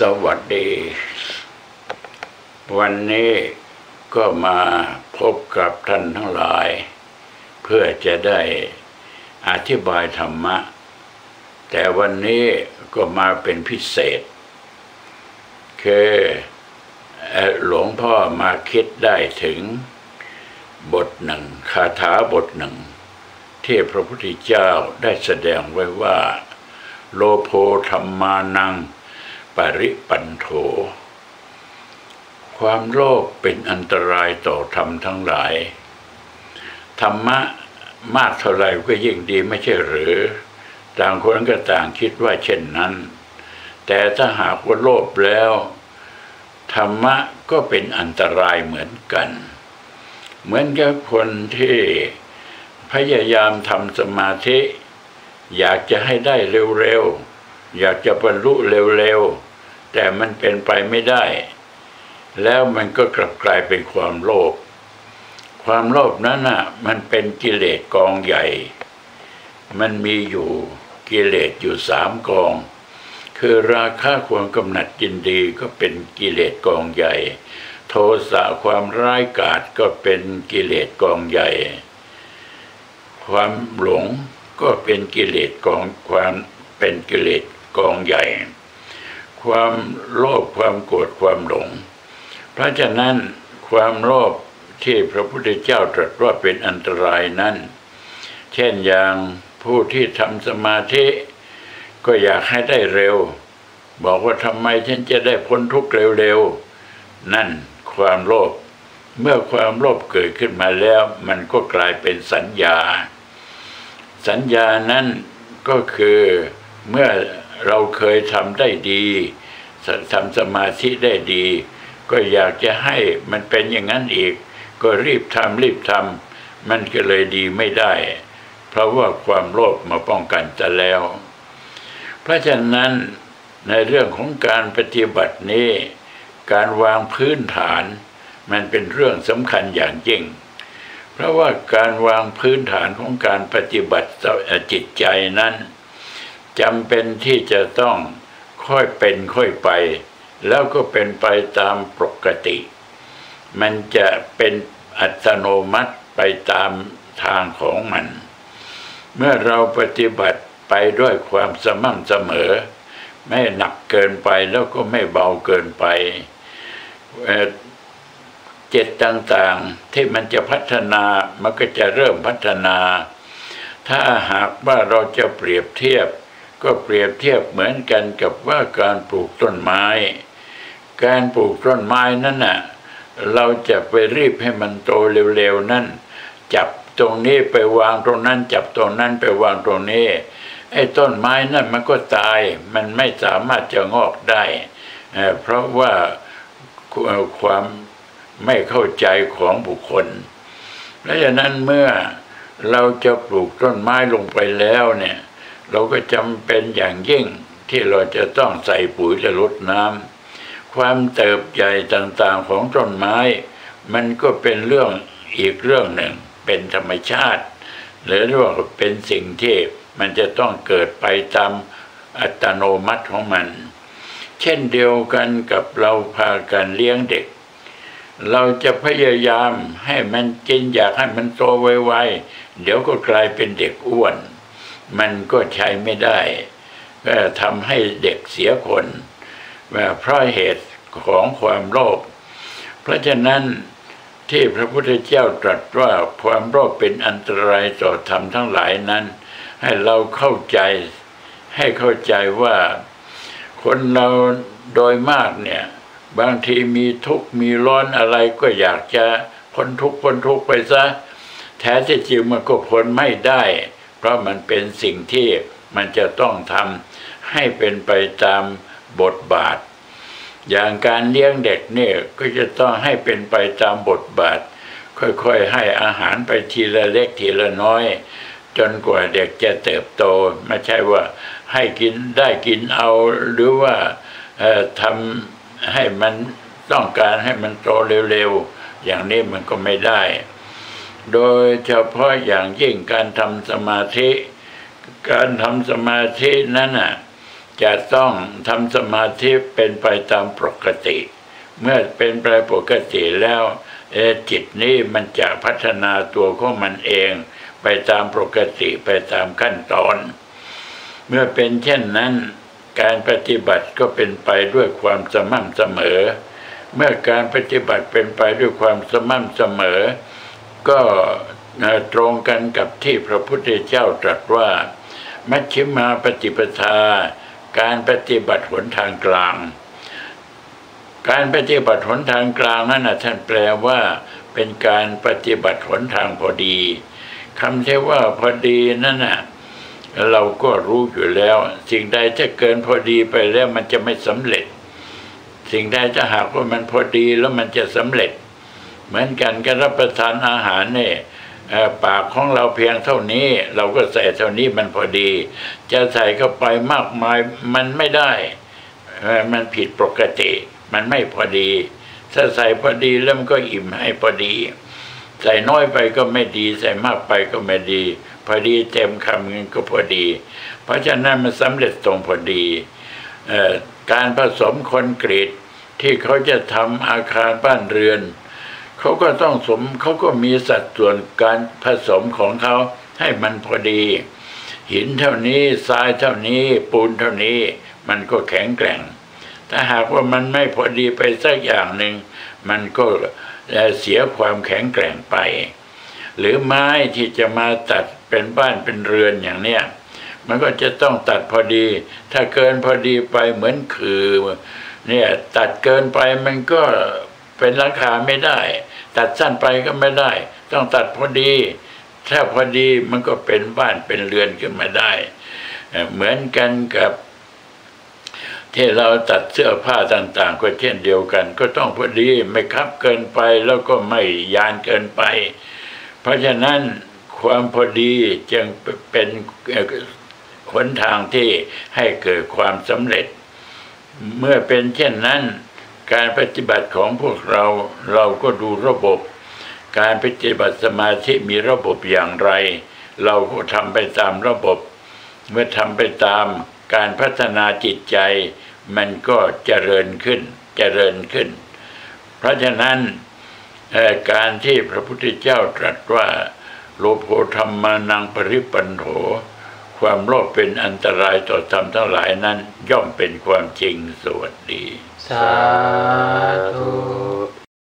สวัสดี วันนี้ก็มาพบกับท่านทั้งหลาย เพื่อจะได้อธิบายธรรมะ แต่วันนี้ก็มาเป็นพิเศษ คือเอ่อหลวงพ่อมาคิดได้ถึงบทหนึ่งคาถาบทหนึ่ง ที่พระพุทธเจ้าได้แสดงไว้ว่า โลโพธรรมานัง ริปันโถ ความโลภเป็นอันตรายต่อธรรมทั้งหลาย ธรรมะมากเท่าไรก็ยิ่งดีไม่ใช่หรือ ต่างคนก็ต่างคิดว่าเช่นนั้น แต่ถ้าหากว่าโลภแล้ว ธรรมะก็เป็นอันตรายเหมือนกัน เหมือนกับคนที่พยายามทำสมาธิ อยากจะให้ได้เร็วๆ อยากจะบรรลุเร็วๆ แต่มันเป็นไปไม่ได้ แล้วมันก็กลับกลายเป็นความโลภความโลภนั้นน่ะมันเป็นกิเลสกองใหญ่ มันมีอยู่กิเลสอยู่สามกอง คือราคะความกำหนัดยินดีก็เป็นกิเลสกองใหญ่ โทสะความร้ายกาจก็เป็นกิเลสกองใหญ่ ความหลงก็เป็นกิเลสกองความเป็นกิเลสกองใหญ่ ความโลภความโกรธความหลง เพราะฉะนั้นความโลภที่พระพุทธเจ้าตรัสว่าเป็นอันตรายนั้น เช่นอย่างผู้ที่ทำสมาธิ ก็อยากให้ได้เร็ว บอกว่าทำไมฉันจะได้พ้นทุกข์เร็วๆ นั่นความโลภเมื่อความโลภเกิดขึ้นมาแล้ว มันก็กลายเป็นสัญญา สัญญานั้นก็คือเมื่อ เราเคยทำได้ดีทำสมาธิได้ดี ก็อยากจะให้มันเป็นอย่างนั้นอีก ก็รีบทำรีบทำมันก็เลยดีไม่ได้ เพราะว่าความโลภมาป้องกันจะแล้ว เพราะฉะนั้นในเรื่องของการปฏิบัตินี้ การวางพื้นฐาน มันเป็นเรื่องสำคัญอย่างยิ่ง เพราะว่าการวางพื้นฐานของการปฏิบัติจิตใจนั้น จำเป็นที่จะต้องค่อยเป็นค่อยไป แล้วก็เป็นไปตามปกติ มันจะเป็นอัตโนมัติไปตามทางของมัน เมื่อเราปฏิบัติไปด้วยความสม่ำเสมอ ไม่หนักเกินไปแล้วก็ไม่เบาเกินไปเจตต่างๆที่มันจะพัฒนามันก็จะเริ่มพัฒนา ถ้าหากว่าเราจะเปรียบเทียบ ก็เปรียบเทียบเหมือนกันกับว่าการปลูกต้นไม้ การปลูกต้นไม้นั่นน่ะเราจะไปรีบให้มันโตเร็วๆนั่น จับตรงนี้ไปวางตรงนั้น จับตรงนั้นไปวางตรงนี้ไอ้ต้นไม้นั่นมันก็ตาย มันไม่สามารถจะงอกได้เเพราะว่าความไม่เข้าใจของบุคคลเพราะฉะนั้นเมื่อเราจะปลูกต้นไม้ลงไปแล้วเนี่ย เราก็จำเป็นอย่างยิ่งที่เราจะต้องใส่ปุ๋ยและรดน้ำความเติบใหญ่ต่างๆของต้นไม้ มันก็เป็นเรื่องอีกเรื่องหนึ่ง เป็นธรรมชาติ หรือว่าเป็นสิ่งที่มันจะต้องเกิดไปตามอัตโนมัติของมัน เช่นเดียวกันกับเราพากันเลี้ยงเด็ก เราจะพยายามให้มันกินอยากให้มันโตไวๆเดี๋ยวก็กลายเป็นเด็กอ้วน มันก็ใช้ไม่ได้ก็ทำให้เด็กเสียคนเพราะเหตุของความโลภเพราะฉะนั้นที่พระพุทธเจ้าตรัสว่าความโลภเป็นอันตรายต่อธรรมทั้งหลายนั้น ให้เราเข้าใจให้เข้าใจว่าคนเราโดยมากเนี่ยบางทีมีทุกข์มีร้อนอะไรก็อยากจะพ้นทุกข์พ้นทุกข์ไปซะ แท้ที่จริงมันก็พ้นไม่ได้ เพราะมันเป็นสิ่งที่มันจะต้องทำให้เป็นไปตามบทบาท อย่างการเลี้ยงเด็กเนี่ยก็จะต้องให้เป็นไปตามบทบาท ค่อยๆ ให้อาหารไปทีละเล็กทีละน้อย จนกว่าเด็กจะเติบโต ไม่ใช่ว่าให้กินได้กินเอาหรือว่าทำให้มันต้องการให้มันโตเร็วๆ อย่างนี้มันก็ไม่ได้ โดยเฉพาะอย่างยิ่งการทำสมาธิ การทำสมาธินั้นน่ะจะต้องทำสมาธิเป็นไปตามปกติ เมื่อเป็นไปปกติแล้วจิตนี้มันจะพัฒนาตัวของมันเอง ไปตามปกติไปตามขั้นตอน เมื่อเป็นเช่นนั้น การปฏิบัติก็เป็นไปด้วยความสม่ำเสมอ เมื่อการปฏิบัติเป็นไปด้วยความสม่ำเสมอ ก็ตรงกันกับที่พระพุทธเจ้าตรัสว่า มัชฌิมาปฏิปทา การปฏิบัติหนทางกลาง การปฏิบัติหนทางกลางนั่นนะท่านแปลว่าเป็นการปฏิบัติหนทางพอดีคำที่ว่าพอดีนั่นน่ะเราก็รู้อยู่แล้ว สิ่งใดจะเกินพอดีไปแล้วมันจะไม่สำเร็จ สิ่งใดจะหากว่ามันพอดีแล้วมันจะสำเร็จ เหมือนกันการรับประทานอาหารเนี่ยปากของเราเพียงเท่านี้ เราก็ใส่เท่านี้มันพอดี จะใส่เข้าไปมากมายมันไม่ได้ มันผิดปกติ มันไม่พอดี ถ้าใส่พอดีแล้วมันก็อิ่มให้พอดี ใส่น้อยไปก็ไม่ดี ใส่มากไปก็ไม่ดี พอดีเต็มคำเงินก็พอดี เพราะฉะนั้นมันสำเร็จตรงพอดีอการผสมคอนกรีตที่เขาจะทำอาคารบ้านเรือน เขาก็ต้องสมเขาก็มีสัดส่วนการผสมของเขาให้มันพอดี หินเท่านี้ทรายเท่านี้ปูนเท่านี้ มันก็แข็งแกร่ง ถ้าหากว่ามันไม่พอดีไปสักอย่างหนึ่งมันก็เอ่อเสียความแข็งแกร่งไป หรือไม้ที่จะมาตัดเป็นบ้านเป็นเรือนอย่างเนี้ยมันก็จะต้องตัดพอดี ถ้าเกินพอดีไปเหมือนคือเนี่ยตัดเกินไปมันก็เป็นราคาไม่ได้ ตัดสั้นไปก็ไม่ได้ ต้องตัดพอดีถ้าพอดีมันก็เป็นบ้านเป็นเรือนขึ้นมาได้ เหมือนกันกับที่เราตัดเสื้อผ้าต่างๆ ก็เช่นเดียวกัน ก็ต้องพอดีไม่คับเกินไปแล้วก็ไม่ยานเกินไป เพราะฉะนั้นความพอดีจึงเป็นหนทางที่ให้เกิดความสำเร็จ เมื่อเป็นเช่นนั้น การปฏิบัติของพวกเราเราก็ดูระบบ การปฏิบัติสมาธิมีระบบอย่างไร เราก็ทำไปตามระบบ เมื่อทำไปตามการพัฒนาจิตใจ มันก็เจริญขึ้นเจริญขึ้น เพราะฉะนั้นการที่พระพุทธเจ้าตรัสว่า โลโภธรรมานังปริปันโถความโลภเป็นอันตรายต่อธรรมทั้งหลายนั้นย่อมเป็นความจริงสวัสดี สาธุ